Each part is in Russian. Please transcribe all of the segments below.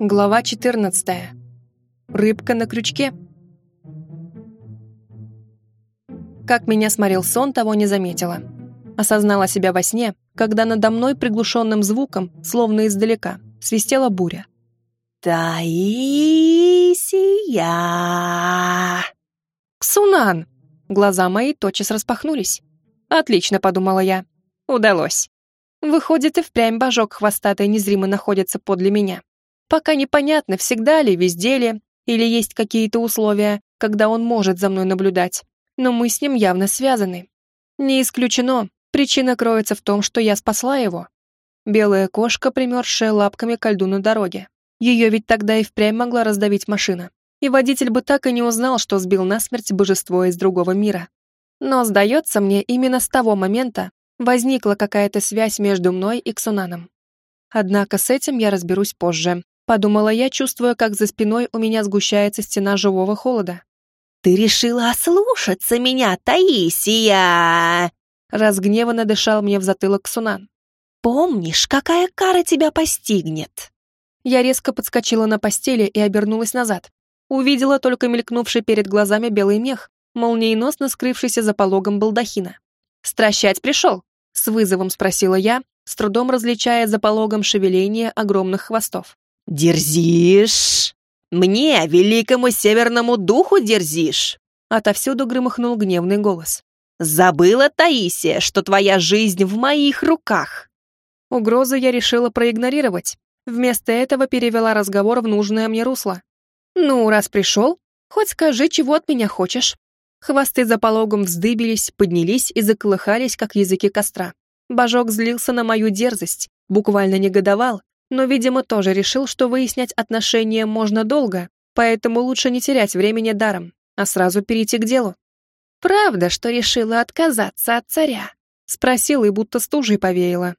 Глава 14. Рыбка на крючке. Как меня сморил сон, того не заметила. Осознала себя во сне, когда надо мной приглушенным звуком, словно издалека, свистела буря. «Таисия!» «Ксунан!» Глаза мои тотчас распахнулись. «Отлично», — подумала я. «Удалось». Выходит, и впрямь божок хвостатый незримо находится подле меня. Пока непонятно, всегда ли, везде ли, или есть какие-то условия, когда он может за мной наблюдать. Но мы с ним явно связаны. Не исключено, причина кроется в том, что я спасла его. Белая кошка, примерзшая лапками ко льду на дороге. Ее ведь тогда и впрямь могла раздавить машина. И водитель бы так и не узнал, что сбил насмерть божество из другого мира. Но, сдается мне, именно с того момента возникла какая-то связь между мной и Ксунаном. Однако с этим я разберусь позже, подумала я, чувствуя, как за спиной у меня сгущается стена живого холода. «Ты решила ослушаться меня, Таисия!» Разгневанно дышал мне в затылок Ксунан. «Помнишь, какая кара тебя постигнет?» Я резко подскочила на постели и обернулась назад. Увидела только мелькнувший перед глазами белый мех, молниеносно скрывшийся за пологом балдахина. «Стращать пришел?» — с вызовом спросила я, с трудом различая за пологом шевеление огромных хвостов. «Дерзишь? Мне, великому северному духу, дерзишь?» Отовсюду громыхнул гневный голос. «Забыла, Таисия, что твоя жизнь в моих руках!» Угрозу я решила проигнорировать. Вместо этого перевела разговор в нужное мне русло. «Ну, раз пришел, хоть скажи, чего от меня хочешь». Хвосты за пологом вздыбились, поднялись и заколыхались, как языки костра. Божок злился на мою дерзость, буквально негодовал, но, видимо, тоже решил, что выяснять отношения можно долго, поэтому лучше не терять времени даром, а сразу перейти к делу. «Правда, что решила отказаться от царя?» — спросила и будто стужей повеяла.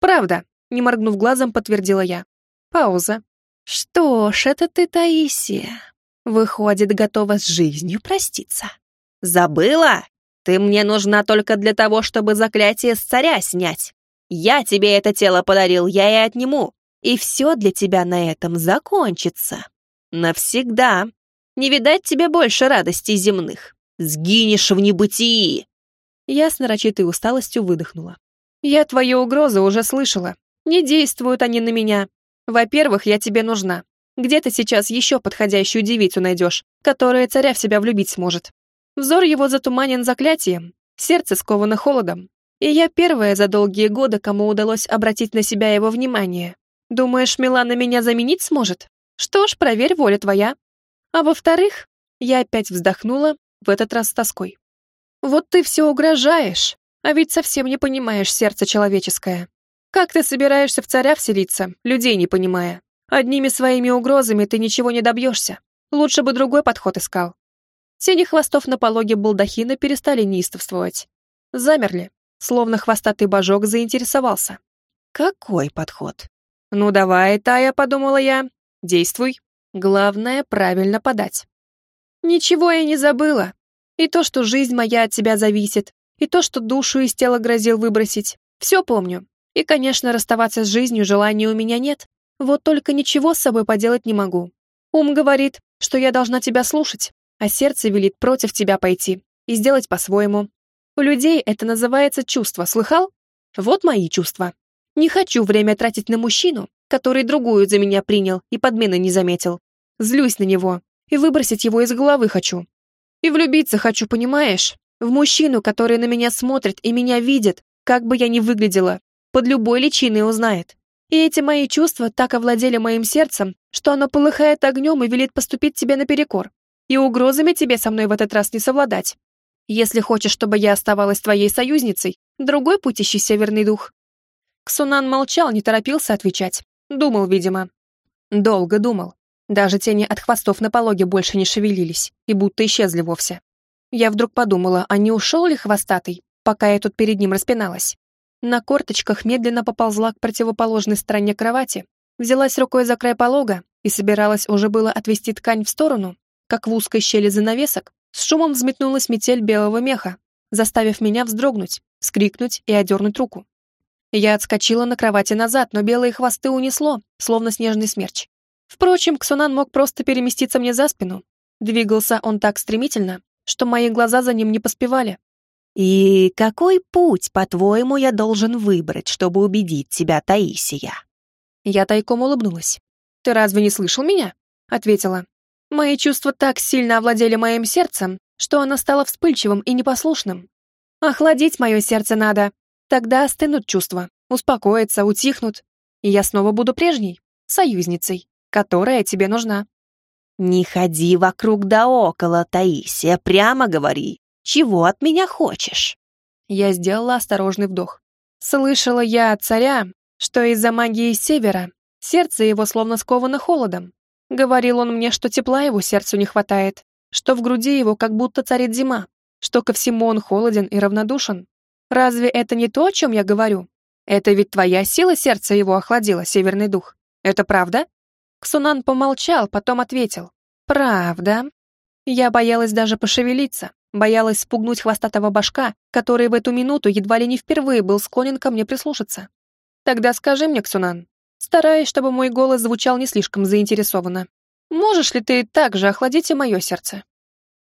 «Правда», — не моргнув глазом, подтвердила я. Пауза. «Что ж, это ты, Таисия. Выходит, готова с жизнью проститься». «Забыла? Ты мне нужна только для того, чтобы заклятие с царя снять. Я тебе это тело подарил, я и отниму. И все для тебя на этом закончится. Навсегда. Не видать тебе больше радостей земных. Сгинешь в небытии». Я с нарочитой усталостью выдохнула. «Я твои угрозы уже слышала. Не действуют они на меня. Во-первых, я тебе нужна. Где ты сейчас еще подходящую девицу найдешь, которая царя в себя влюбить сможет? Взор его затуманен заклятием, сердце сковано холодом. И я первая за долгие годы, кому удалось обратить на себя его внимание. Думаешь, Милана меня заменить сможет? Что ж, проверь, воля твоя. А во-вторых, я опять вздохнула, в этот раз с тоской. Вот ты все угрожаешь, а ведь совсем не понимаешь сердце человеческое. Как ты собираешься в царя вселиться, людей не понимая? Одними своими угрозами ты ничего не добьешься. Лучше бы другой подход искал. Тени хвостов на пологе балдахина перестали неистовствовать. Замерли, словно хвостатый божок заинтересовался. «Какой подход?» «Ну давай, Тая», — подумала я, — «действуй. Главное, правильно подать». «Ничего я не забыла. И то, что жизнь моя от тебя зависит, и то, что душу из тела грозил выбросить. Все помню. И, конечно, расставаться с жизнью желания у меня нет. Вот только ничего с собой поделать не могу. Ум говорит, что я должна тебя слушать, а сердце велит против тебя пойти и сделать по-своему. У людей это называется чувство, слыхал? Вот мои чувства. Не хочу время тратить на мужчину, который другую за меня принял и подмены не заметил. Злюсь на него и выбросить его из головы хочу. И влюбиться хочу, понимаешь? В мужчину, который на меня смотрит и меня видит, как бы я ни выглядела, под любой личиной узнает. И эти мои чувства так овладели моим сердцем, что оно полыхает огнем и велит поступить тебе наперекор и угрозами тебе со мной в этот раз не совладать. Если хочешь, чтобы я оставалась твоей союзницей, другой путь ищи, северный дух». Ксунан молчал, не торопился отвечать. Думал, видимо. Долго думал. Даже тени от хвостов на пологе больше не шевелились и будто исчезли вовсе. Я вдруг подумала, а не ушел ли хвостатый, пока я тут перед ним распиналась. На корточках медленно поползла к противоположной стороне кровати, взялась рукой за край полога и собиралась уже было отвести ткань в сторону, как в узкой щели занавесок, с шумом взметнулась метель белого меха, заставив меня вздрогнуть, скрикнуть и одернуть руку. Я отскочила на кровати назад, но белые хвосты унесло, словно снежный смерч. Впрочем, Ксунан мог просто переместиться мне за спину. Двигался он так стремительно, что мои глаза за ним не поспевали. «И какой путь, по-твоему, я должен выбрать, чтобы убедить тебя, Таисия?» Я тайком улыбнулась. «Ты разве не слышал меня?» — ответила. Мои чувства так сильно овладели моим сердцем, что оно стало вспыльчивым и непослушным. Охладить мое сердце надо. Тогда остынут чувства, успокоятся, утихнут, и я снова буду прежней, союзницей, которая тебе нужна. «Не ходи вокруг да около, Таисия, прямо говори, чего от меня хочешь?» Я сделала осторожный вдох. Слышала я от царя, что из-за магии севера сердце его словно сковано холодом. Говорил он мне, что тепла его сердцу не хватает, что в груди его как будто царит зима, что ко всему он холоден и равнодушен. Разве это не то, о чем я говорю? Это ведь твоя сила сердца его охладила, северный дух. Это правда? Ксунан помолчал, потом ответил. «Правда». Я боялась даже пошевелиться, боялась спугнуть хвостатого башка, который в эту минуту едва ли не впервые был склонен ко мне прислушаться. «Тогда скажи мне, Ксунан, стараясь, чтобы мой голос звучал не слишком заинтересованно, можешь ли ты также охладить и мое сердце?»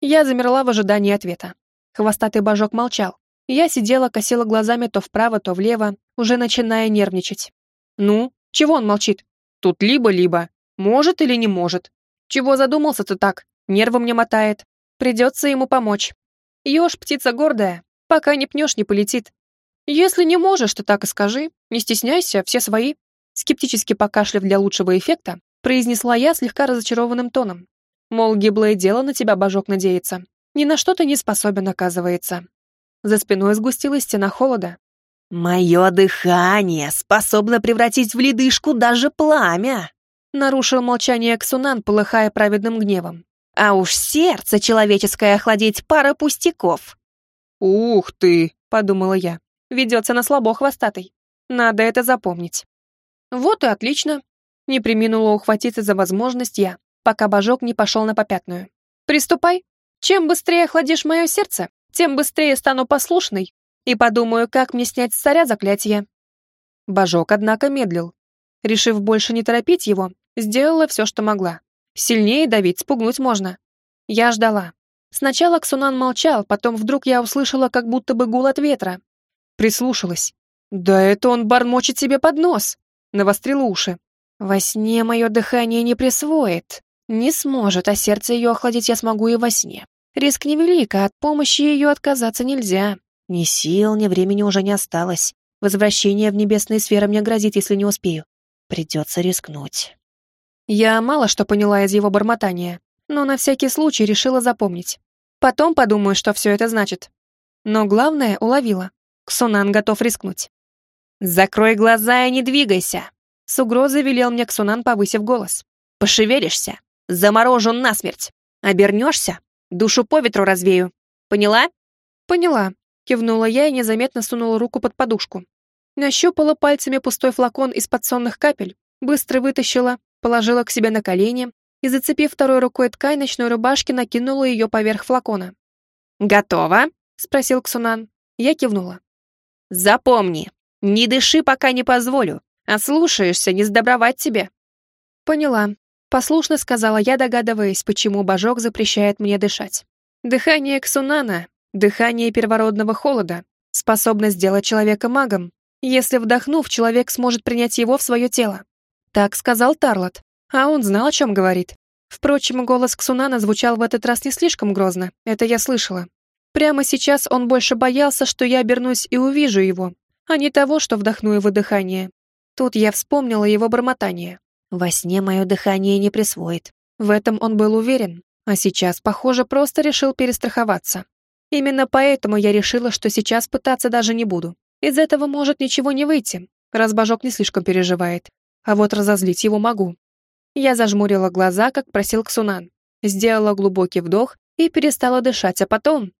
Я замерла в ожидании ответа. Хвостатый божок молчал. Я сидела, косила глазами то вправо, то влево, уже начиная нервничать. «Ну, чего он молчит? Тут либо-либо. Может или не может. Чего задумался-то так? Нервы мне мотает. Придется ему помочь. Ешь, птица гордая, пока не пнешь, не полетит. Если не можешь, то так и скажи. Не стесняйся, все свои. Скептически покашляв для лучшего эффекта, произнесла я слегка разочарованным тоном. Мол, гиблое дело на тебя божок надеется. Ни на что ты не способен, оказывается. За спиной сгустилась стена холода. «Мое дыхание способно превратить в ледышку даже пламя!» Нарушил молчание Ксунан, полыхая праведным гневом. «А уж сердце человеческое охладить пара пустяков!» «Ух ты!» — подумала я. «Ведется на слабо хвостатый. Надо это запомнить». «Вот и отлично!» Не приминула ухватиться за возможность я, пока божок не пошел на попятную. «Приступай! Чем быстрее охладишь мое сердце, тем быстрее стану послушной и подумаю, как мне снять с царя заклятие». Божок, однако, медлил. Решив больше не торопить его, сделала все, что могла. Сильнее давить, спугнуть можно. Я ждала. Сначала Ксунан молчал, потом вдруг я услышала как будто бы гул от ветра. Прислушалась. Да это он бормочет себе под нос. Навострила уши. Во сне мое дыхание не присвоит. Не сможет, а сердце ее охладить я смогу и во сне. Риск невелик, а от помощи ее отказаться нельзя. Ни сил, ни времени уже не осталось. Возвращение в небесные сферы мне грозит, если не успею. Придется рискнуть. Я мало что поняла из его бормотания, но на всякий случай решила запомнить. Потом подумаю, что все это значит. Но главное уловила. Ксунан готов рискнуть. «Закрой глаза и не двигайся!» С угрозой велел мне Ксунан, повысив голос. «Пошевелишься, заморожу насмерть. Обернешься, душу по ветру развею. Поняла?» «Поняла», кивнула я и незаметно сунула руку под подушку. Нащупала пальцами пустой флакон из-под сонных капель, быстро вытащила, положила к себе на колени и, зацепив второй рукой ткань ночной рубашки, накинула ее поверх флакона. «Готово?» — спросил Ксунан. Я кивнула. «Запомни, не дыши, пока не позволю, а слушаешься, не сдобровать тебе». «Поняла», — послушно сказала я, догадываясь, почему божок запрещает мне дышать. Дыхание Ксунана, дыхание первородного холода, способно сделать человека магом, если, вдохнув, человек сможет принять его в свое тело. Так сказал Тарлот, а он знал, о чем говорит. Впрочем, голос Ксунана звучал в этот раз не слишком грозно, это я слышала. Прямо сейчас он больше боялся, что я обернусь и увижу его, а не того, что вдохну его дыхание. Тут я вспомнила его бормотание. Во сне мое дыхание не присвоит. В этом он был уверен, а сейчас, похоже, просто решил перестраховаться. Именно поэтому я решила, что сейчас пытаться даже не буду. Из этого может ничего не выйти, раз божок не слишком переживает. А вот разозлить его могу. Я зажмурила глаза, как просил Ксунан. Сделала глубокий вдох и перестала дышать, а потом...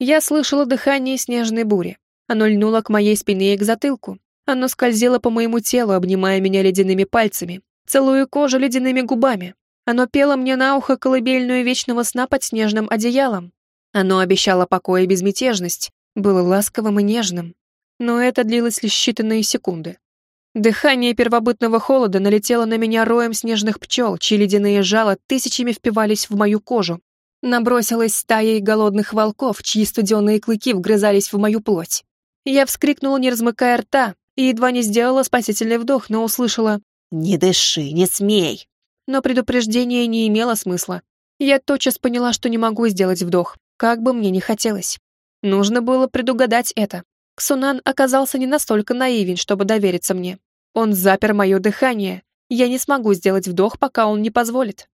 Я слышала дыхание снежной бури. Оно льнуло к моей спине и к затылку. Оно скользило по моему телу, обнимая меня ледяными пальцами, целуя кожу ледяными губами. Оно пело мне на ухо колыбельную вечного сна под снежным одеялом. Оно обещало покой и безмятежность, было ласковым и нежным, но это длилось лишь считанные секунды. Дыхание первобытного холода налетело на меня роем снежных пчел, чьи ледяные жала тысячами впивались в мою кожу. Набросилась стаей голодных волков, чьи студеные клыки вгрызались в мою плоть. Я вскрикнула, не размыкая рта, и едва не сделала спасительный вдох, но услышала «Не дыши, не смей!» Но предупреждение не имело смысла. Я тотчас поняла, что не могу сделать вдох, как бы мне ни хотелось. Нужно было предугадать это. Ксунан оказался не настолько наивен, чтобы довериться мне. Он запер мое дыхание. Я не смогу сделать вдох, пока он не позволит.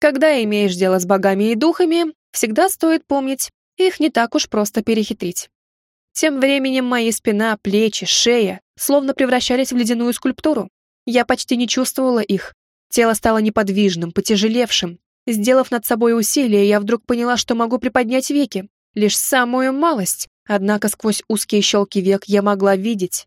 Когда имеешь дело с богами и духами, всегда стоит помнить, их не так уж просто перехитрить. Тем временем мои спина, плечи, шея словно превращались в ледяную скульптуру. Я почти не чувствовала их. Тело стало неподвижным, потяжелевшим. Сделав над собой усилие, я вдруг поняла, что могу приподнять веки. Лишь самую малость, однако сквозь узкие щелки век я могла видеть.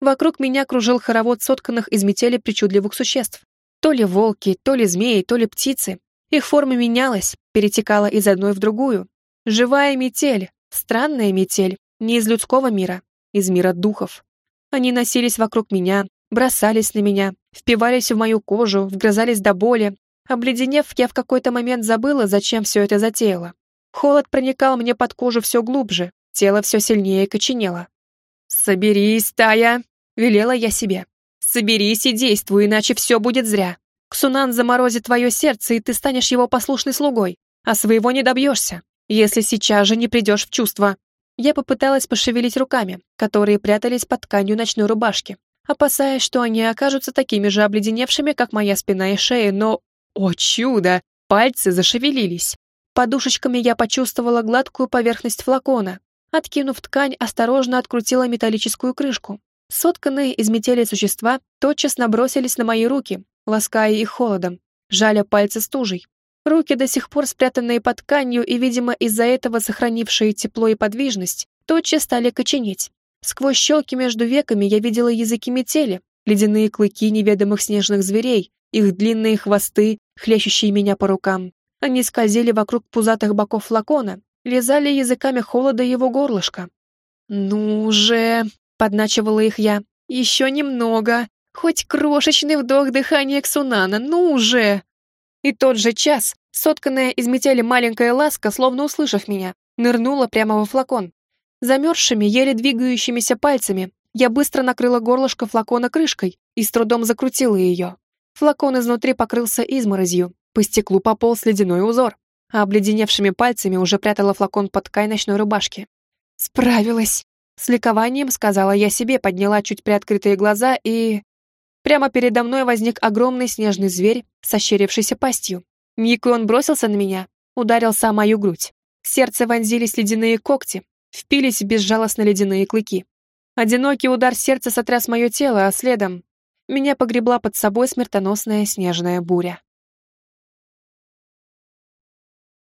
Вокруг меня кружил хоровод сотканных из метели причудливых существ. То ли волки, то ли змеи, то ли птицы. Их форма менялась, перетекала из одной в другую. Живая метель, странная метель, не из людского мира, из мира духов. Они носились вокруг меня, бросались на меня, впивались в мою кожу, вгрызались до боли. Обледенев, я в какой-то момент забыла, зачем все это затеяла. Холод проникал мне под кожу все глубже, тело все сильнее коченело. «Соберись, Тая!» — велела я себе. «Соберись и действуй, иначе все будет зря. Ксунан заморозит твое сердце, и ты станешь его послушной слугой, а своего не добьешься, если сейчас же не придешь в чувство». Я попыталась пошевелить руками, которые прятались под тканью ночной рубашки, опасаясь, что они окажутся такими же обледеневшими, как моя спина и шея, но, о чудо, пальцы зашевелились. Подушечками я почувствовала гладкую поверхность флакона. Откинув ткань, осторожно открутила металлическую крышку. Сотканные из метели существа тотчас набросились на мои руки, лаская их холодом, жаля пальцы стужей. Руки, до сих пор спрятанные под тканью и, видимо, из-за этого сохранившие тепло и подвижность, тотчас стали коченеть. Сквозь щелки между веками я видела языки метели, ледяные клыки неведомых снежных зверей, их длинные хвосты, хлещущие меня по рукам. Они скользили вокруг пузатых боков флакона, лизали языками холода его горлышка. «Ну же!» — подначивала их я. «Еще немного! Хоть крошечный вдох дыхания Ксунана, ну уже!» И тот же час, сотканная из метели маленькая ласка, словно услышав меня, нырнула прямо во флакон. Замерзшими, еле двигающимися пальцами я быстро накрыла горлышко флакона крышкой и с трудом закрутила ее. Флакон изнутри покрылся изморозью, по стеклу пополз ледяной узор, а обледеневшими пальцами уже прятала флакон под ткань ночной рубашки. «Справилась!» С ликованием сказала я себе, подняла чуть приоткрытые глаза и... Прямо передо мной возник огромный снежный зверь с ощерившейся пастью. Миг он бросился на меня, ударился о мою грудь. В сердце вонзились ледяные когти, впились в безжалостно ледяные клыки. Одинокий удар сердца сотряс мое тело, а следом меня погребла под собой смертоносная снежная буря.